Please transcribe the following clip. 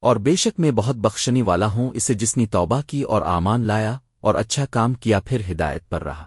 اور بے شک میں بہت بخشنی والا ہوں، اسے جس نے توبہ کی اور آمان لایا اور اچھا کام کیا، پھر ہدایت پر رہا۔